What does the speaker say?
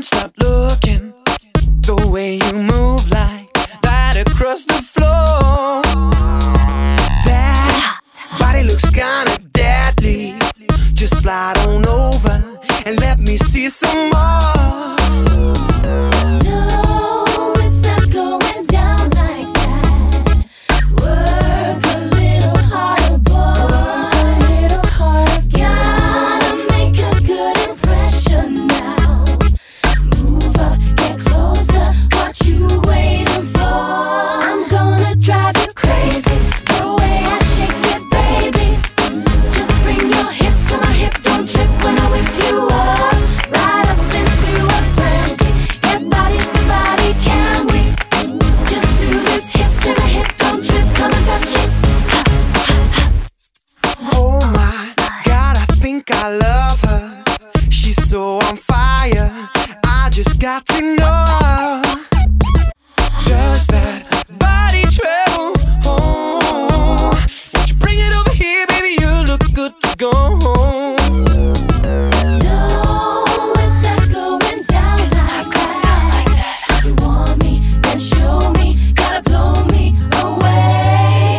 can't stop looking. The way you move like that across the floor. Drive you crazy. The way I shake it, baby. Just bring your to my hip. Don't trip when I whip you up. Right up into a frenzy. Get body to body, can we? Just do this hip to hip. Don't trip. Oh my god, I think I love her. She's so on fire. I just got to know. no.